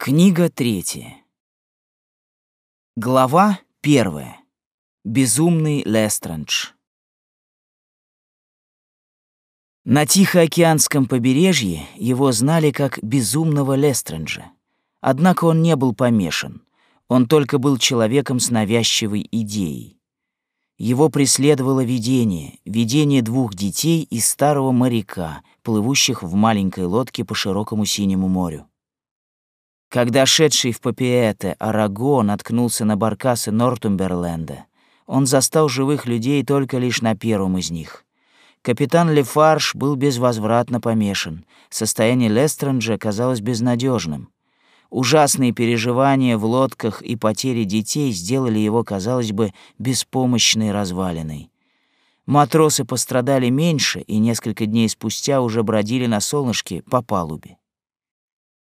Книга третья. Глава первая. Безумный Лестрендж. На Тихоокеанском побережье его знали как безумного Лестренджа. Однако он не был помешан. Он только был человеком с навязчивой идеей. Его преследовало видение, видение двух детей и старого моряка, плывущих в маленькой лодке по широкому синему морю. Когда шедший в Папиэте Араго наткнулся на баркасы Нортумберленда, он застал живых людей только лишь на первом из них. Капитан Лефарш был безвозвратно помешан. Состояние Лестренджа казалось безнадежным. Ужасные переживания в лодках и потери детей сделали его, казалось бы, беспомощной развалиной. Матросы пострадали меньше и несколько дней спустя уже бродили на солнышке по палубе.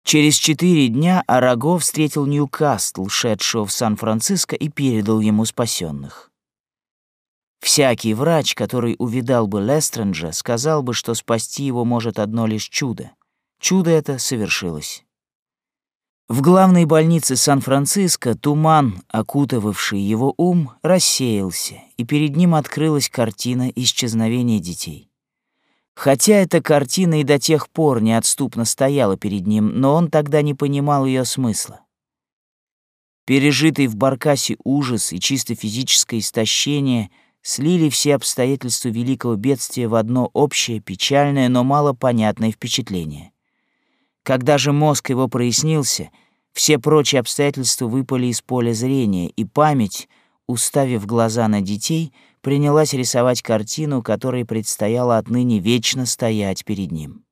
Через четыре дня Араго встретил Ньюкасл, шедшего в Сан-Франциско, и передал ему спасенных. Всякий врач, который увидал бы Лестренджа, сказал бы, что спасти его может одно лишь чудо. Чудо это совершилось. В главной больнице Сан-Франциско туман, окутывавший его ум, рассеялся, и перед ним открылась картина исчезновения детей. Хотя эта картина и до тех пор неотступно стояла перед ним, но он тогда не понимал ее смысла. Пережитый в Баркасе ужас и чисто физическое истощение слили все обстоятельства великого бедствия в одно общее, печальное, но мало понятное впечатление. Когда же мозг его прояснился, все прочие обстоятельства выпали из поля зрения, и память, уставив глаза на детей, принялась рисовать картину, которой предстояло отныне вечно стоять перед ним.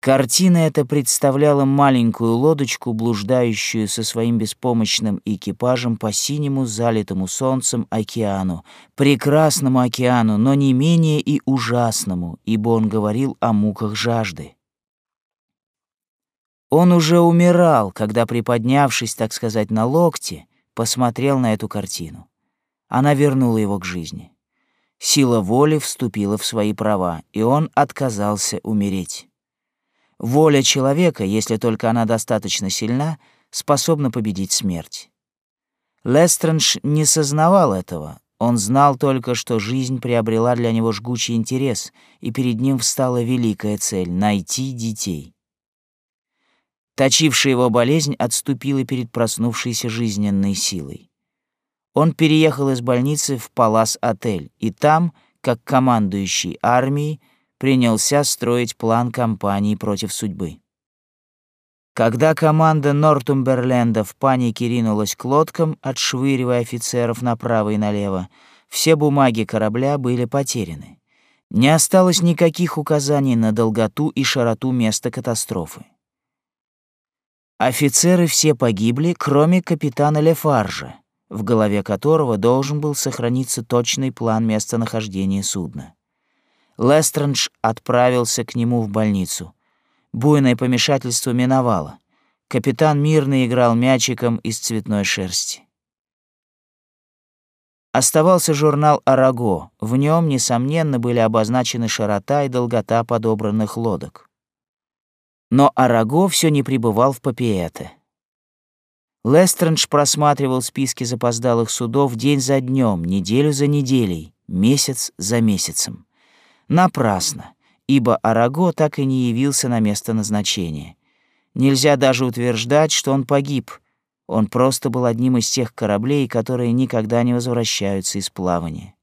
Картина эта представляла маленькую лодочку, блуждающую со своим беспомощным экипажем по синему залитому солнцем океану, прекрасному океану, но не менее и ужасному, ибо он говорил о муках жажды. Он уже умирал, когда, приподнявшись, так сказать, на локте, посмотрел на эту картину. Она вернула его к жизни. Сила воли вступила в свои права, и он отказался умереть. Воля человека, если только она достаточно сильна, способна победить смерть. Лестрендж не сознавал этого. Он знал только, что жизнь приобрела для него жгучий интерес, и перед ним встала великая цель — найти детей. Точившая его болезнь отступила перед проснувшейся жизненной силой. Он переехал из больницы в Палас-отель, и там, как командующий армией, принялся строить план кампании против судьбы. Когда команда Нортумберленда в панике ринулась к лодкам, отшвыривая офицеров направо и налево, все бумаги корабля были потеряны. Не осталось никаких указаний на долготу и широту места катастрофы. Офицеры все погибли, кроме капитана Лефаржа, в голове которого должен был сохраниться точный план местонахождения судна. Лестрендж отправился к нему в больницу. Буйное помешательство миновало. Капитан мирно играл мячиком из цветной шерсти. Оставался журнал «Араго». В нем, несомненно, были обозначены широта и долгота подобранных лодок. Но Араго все не пребывал в Папиэте. Лестрендж просматривал списки запоздалых судов день за днем, неделю за неделей, месяц за месяцем. Напрасно, ибо Араго так и не явился на место назначения. Нельзя даже утверждать, что он погиб. Он просто был одним из тех кораблей, которые никогда не возвращаются из плавания.